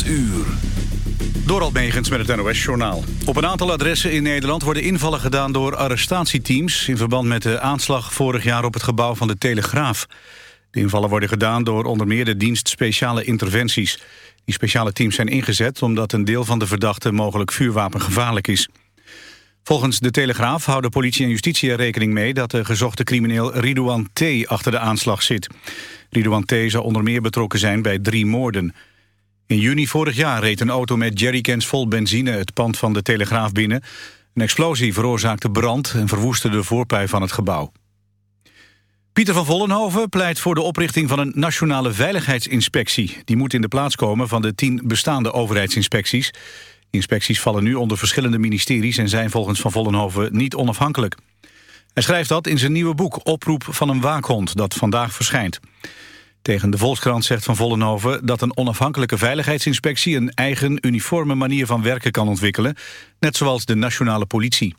8 uur. Door met het NOS-journaal. Op een aantal adressen in Nederland worden invallen gedaan door arrestatieteams... in verband met de aanslag vorig jaar op het gebouw van de Telegraaf. De invallen worden gedaan door onder meer de dienst speciale interventies. Die speciale teams zijn ingezet omdat een deel van de verdachten mogelijk vuurwapengevaarlijk is. Volgens de Telegraaf houden politie en justitie er rekening mee... dat de gezochte crimineel Ridouan T. achter de aanslag zit. Ridouan T. zou onder meer betrokken zijn bij drie moorden. In juni vorig jaar reed een auto met jerrycans vol benzine... het pand van de Telegraaf binnen. Een explosie veroorzaakte brand en verwoestte de voorpui van het gebouw. Pieter van Vollenhoven pleit voor de oprichting van een nationale veiligheidsinspectie. Die moet in de plaats komen van de tien bestaande overheidsinspecties. inspecties vallen nu onder verschillende ministeries... en zijn volgens Van Vollenhoven niet onafhankelijk. Hij schrijft dat in zijn nieuwe boek Oproep van een waakhond... dat vandaag verschijnt. Tegen de Volkskrant zegt Van Vollenhoven dat een onafhankelijke veiligheidsinspectie... een eigen uniforme manier van werken kan ontwikkelen... net zoals de nationale politie.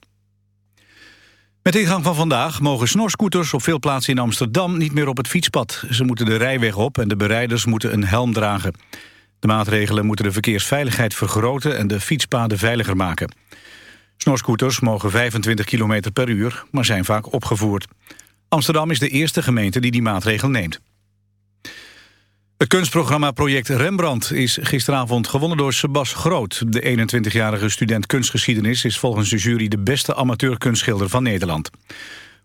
Met ingang van vandaag mogen snorscooters op veel plaatsen in Amsterdam niet meer op het fietspad. Ze moeten de rijweg op en de bereiders moeten een helm dragen. De maatregelen moeten de verkeersveiligheid vergroten en de fietspaden veiliger maken. Snorscooters mogen 25 km per uur, maar zijn vaak opgevoerd. Amsterdam is de eerste gemeente die die maatregel neemt. Het kunstprogramma Project Rembrandt is gisteravond gewonnen door Sebas Groot. De 21-jarige student kunstgeschiedenis is volgens de jury de beste amateurkunstschilder van Nederland.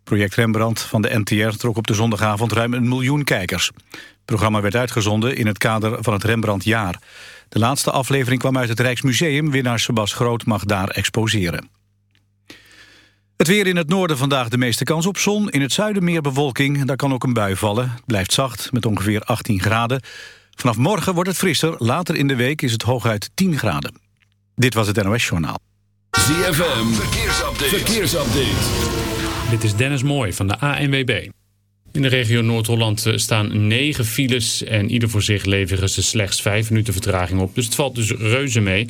Project Rembrandt van de NTR trok op de zondagavond ruim een miljoen kijkers. Het programma werd uitgezonden in het kader van het Rembrandtjaar. De laatste aflevering kwam uit het Rijksmuseum. Winnaar Sebas Groot mag daar exposeren. Het weer in het noorden vandaag de meeste kans op zon. In het zuiden meer bewolking. Daar kan ook een bui vallen. Het blijft zacht met ongeveer 18 graden. Vanaf morgen wordt het frisser. Later in de week is het hooguit 10 graden. Dit was het NOS Journaal. ZFM. Verkeersupdate. Verkeersupdate. Dit is Dennis Mooij van de ANWB. In de regio Noord-Holland eh, staan negen files en ieder voor zich leveren ze slechts vijf minuten vertraging op. Dus het valt dus reuze mee.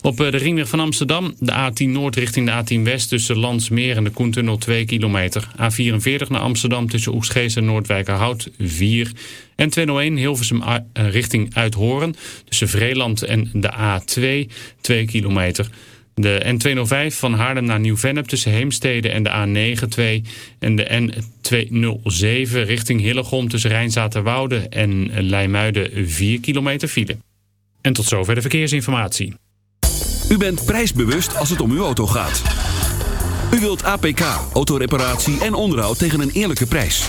Op eh, de ringweg van Amsterdam, de A10 Noord richting de A10 West tussen Landsmeer en de Koentunnel 2 kilometer. A44 naar Amsterdam tussen Oegstgeest en Noordwijkerhout 4. En 201 Hilversum eh, richting Uithoren tussen Vreeland en de A2 2 kilometer. De N205 van Haarlem naar Nieuw-Vennep tussen Heemstede en de A92 en de N207 richting Hillegom tussen Rijnzaterwoude en Leimuiden 4 kilometer file. En tot zover de verkeersinformatie. U bent prijsbewust als het om uw auto gaat. U wilt APK, autoreparatie en onderhoud tegen een eerlijke prijs.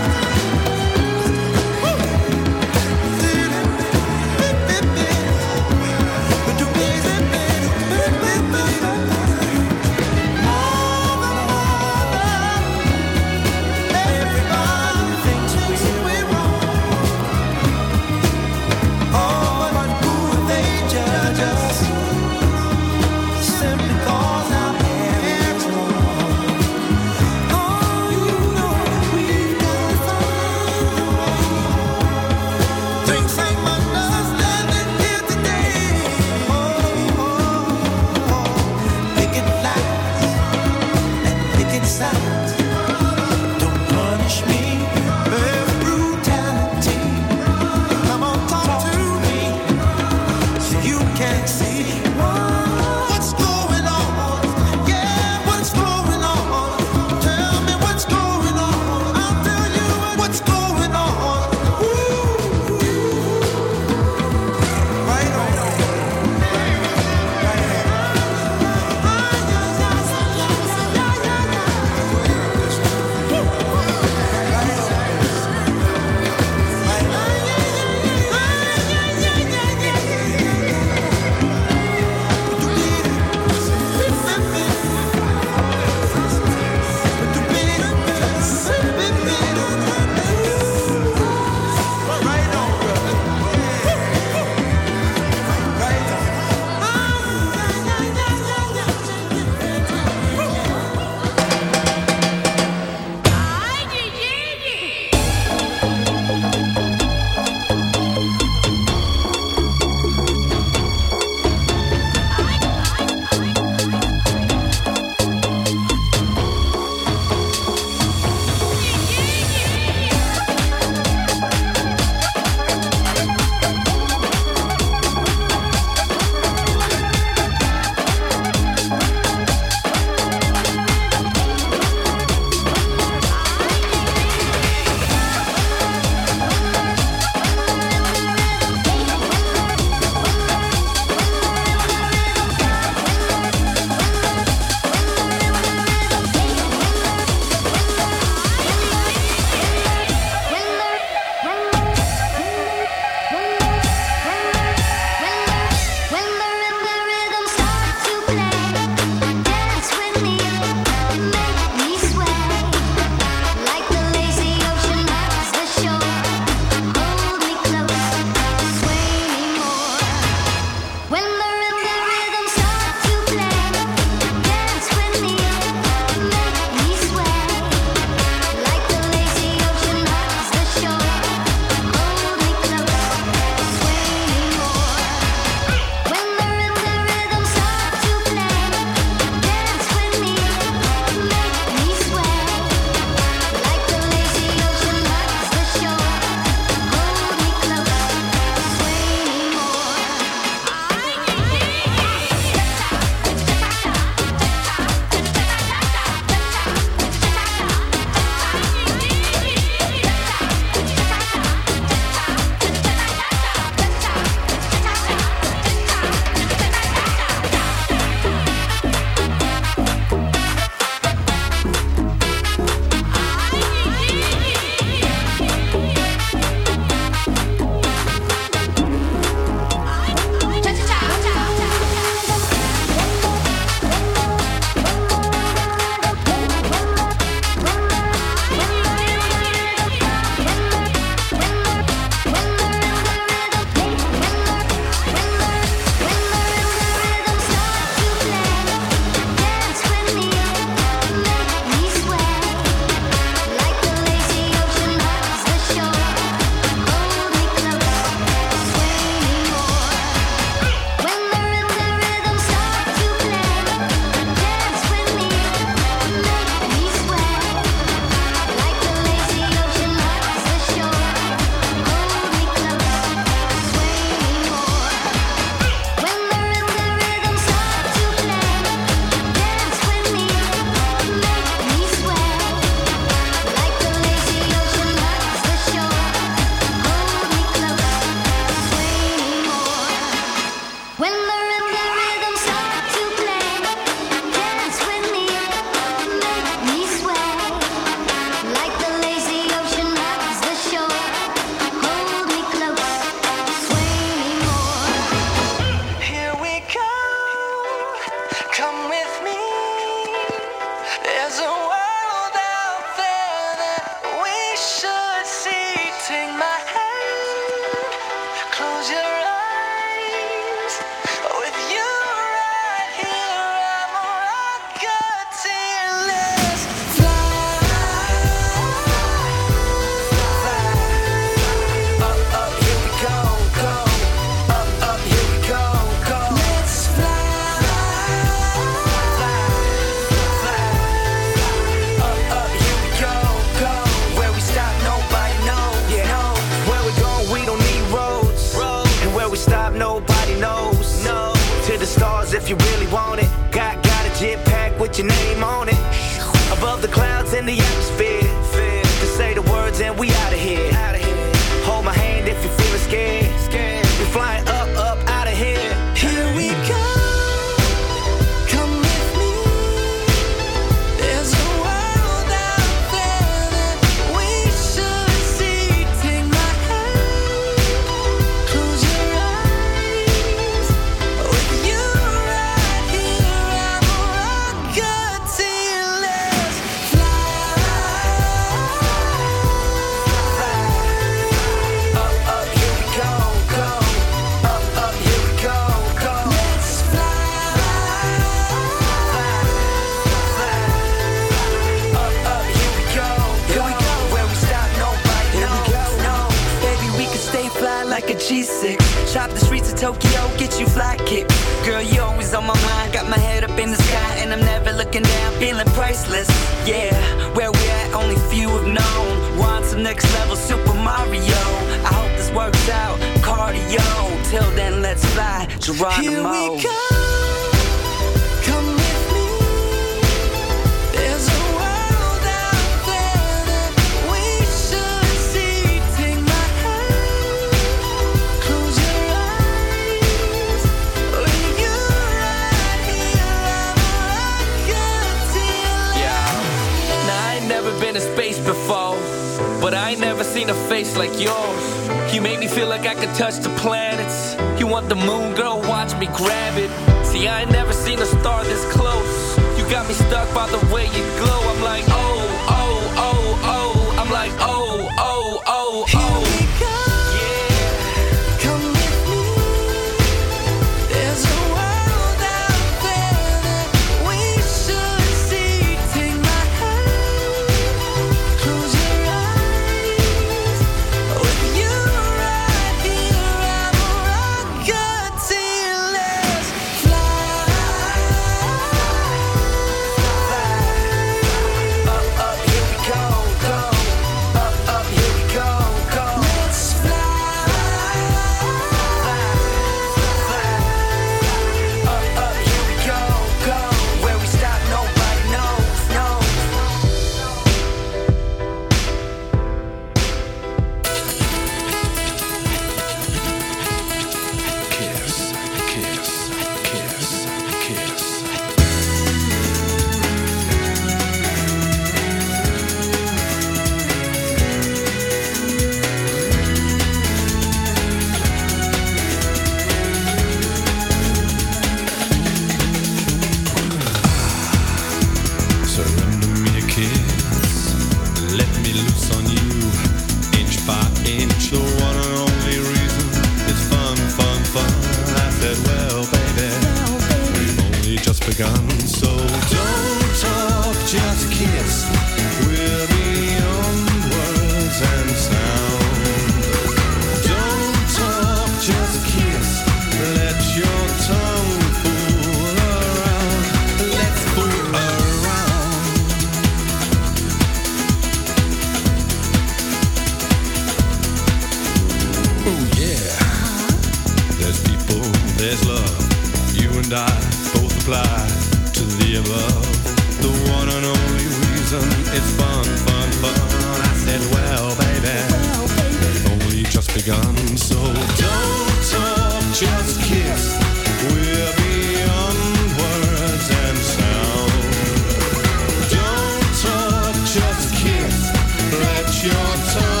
your time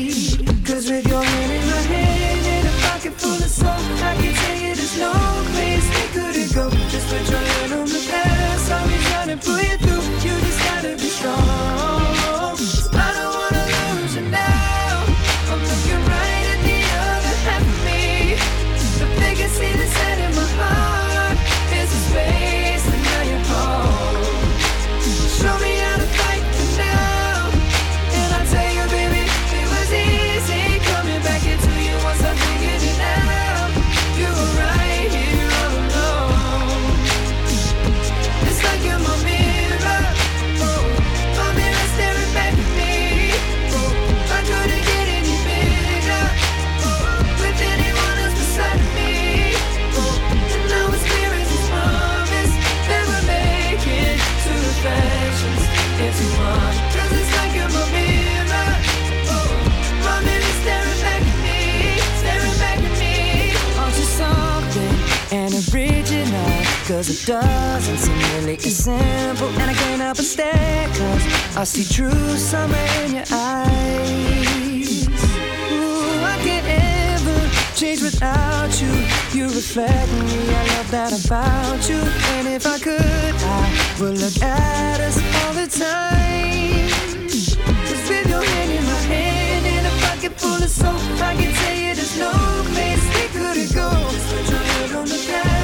Cause it doesn't seem really as simple. And I can't help but stare Cause I see truth somewhere in your eyes. Ooh, I can't ever change without you. You reflect me, I love that about you. And if I could, I would look at us all the time. Cause with your hand in my hand And a pocket full of soap I can tell you there's no place we couldn't go Put your head on the past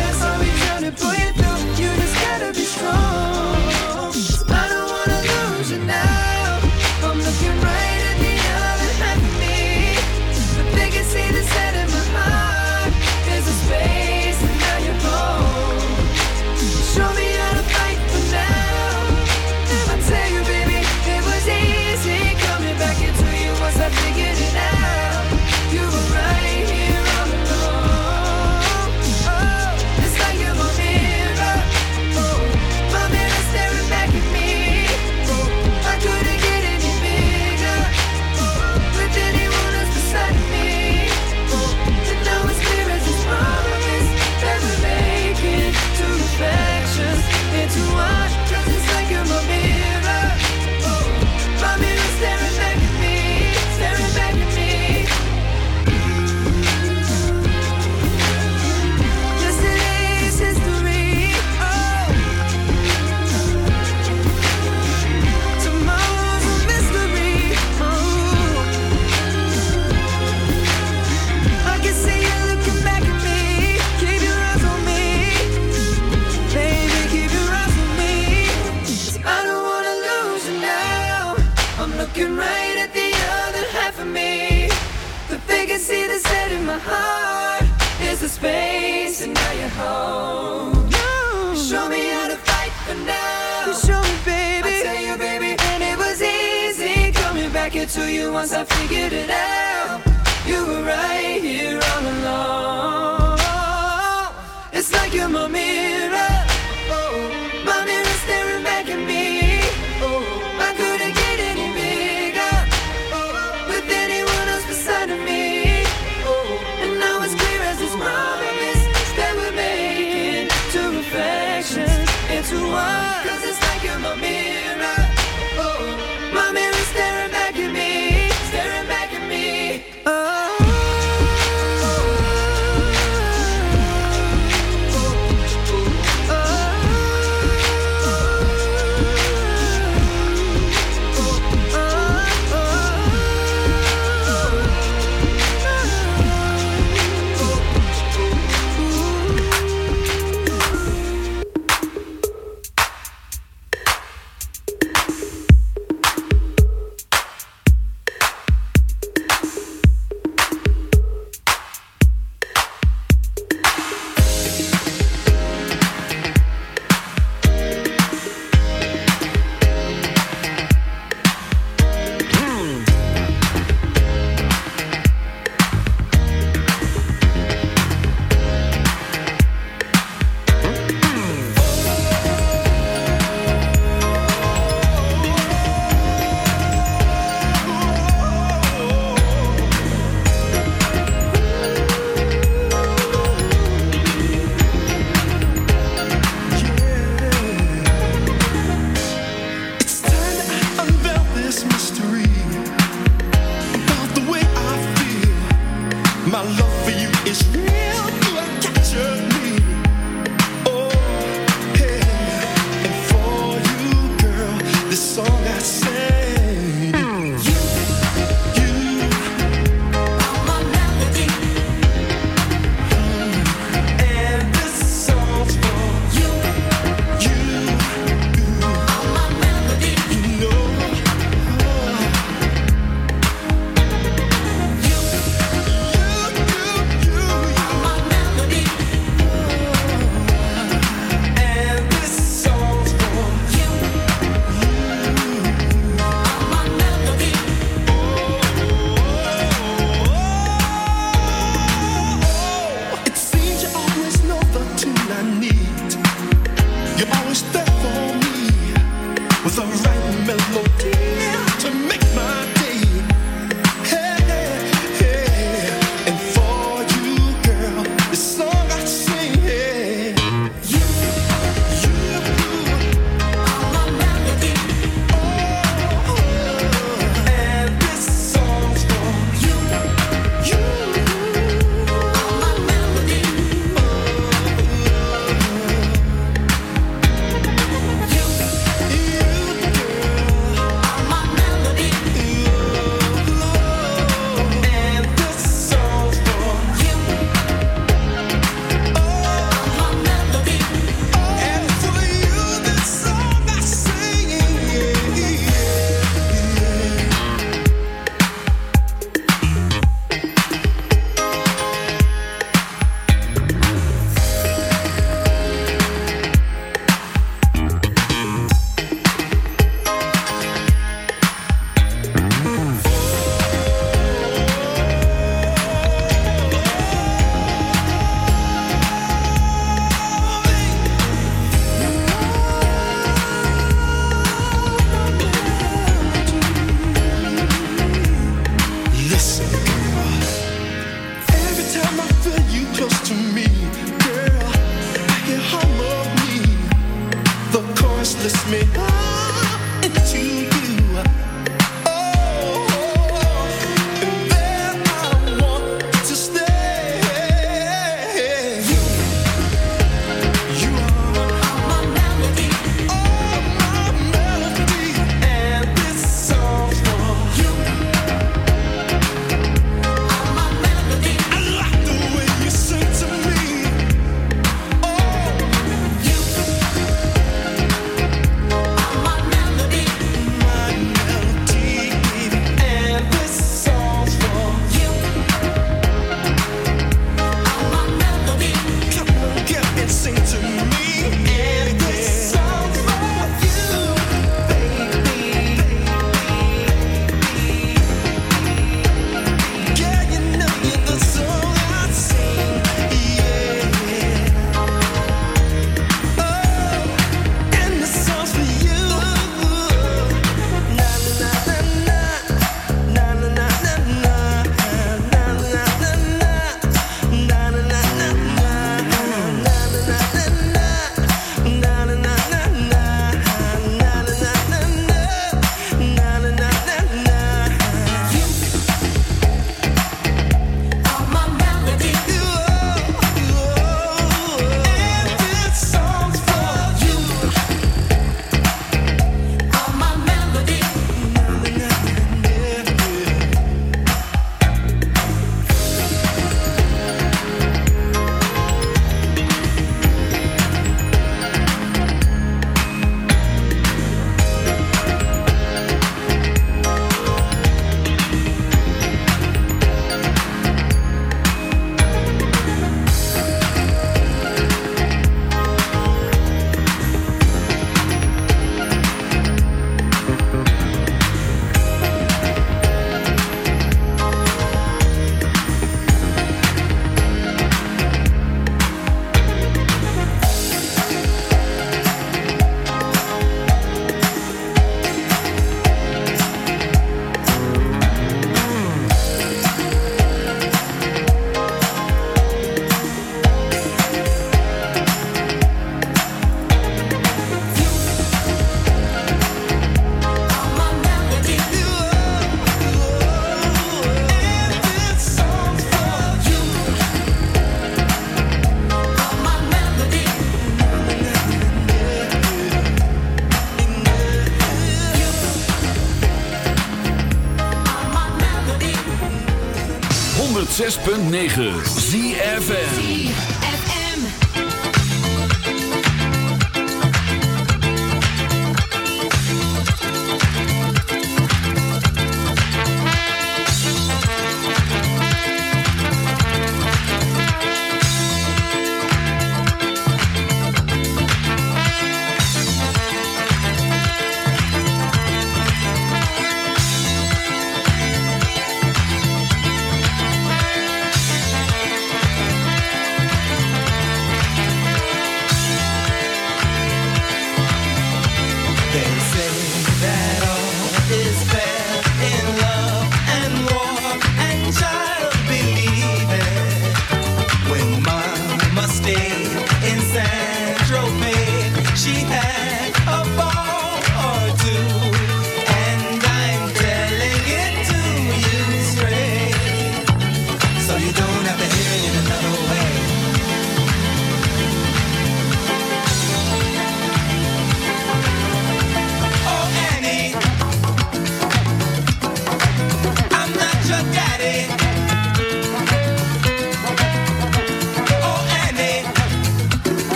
106.9 ZFM.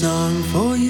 song for you.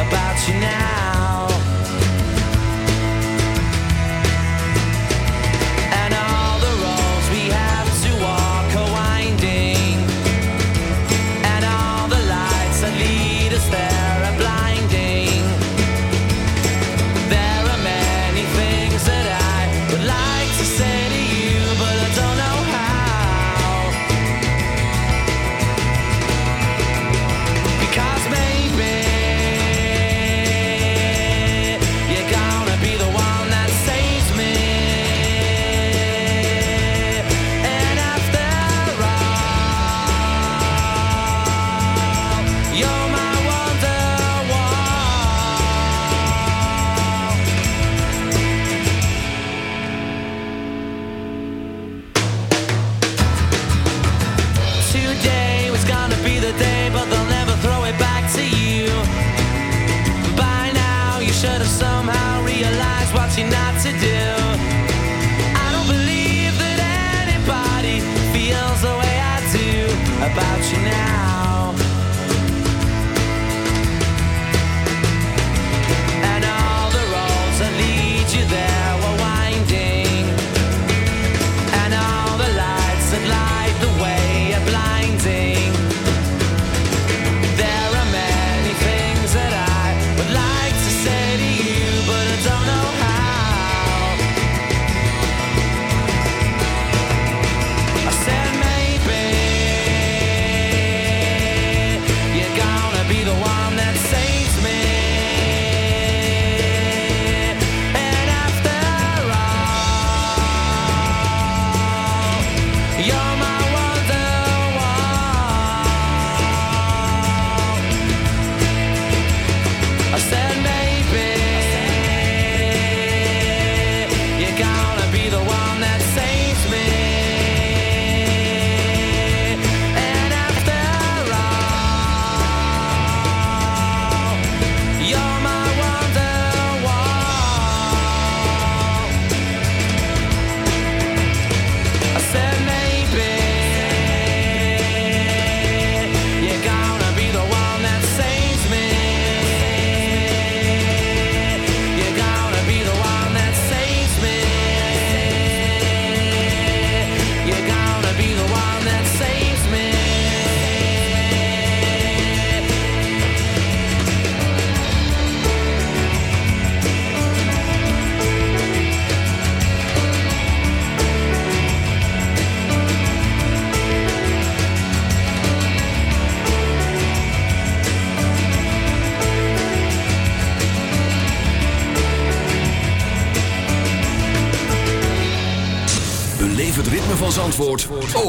about you now.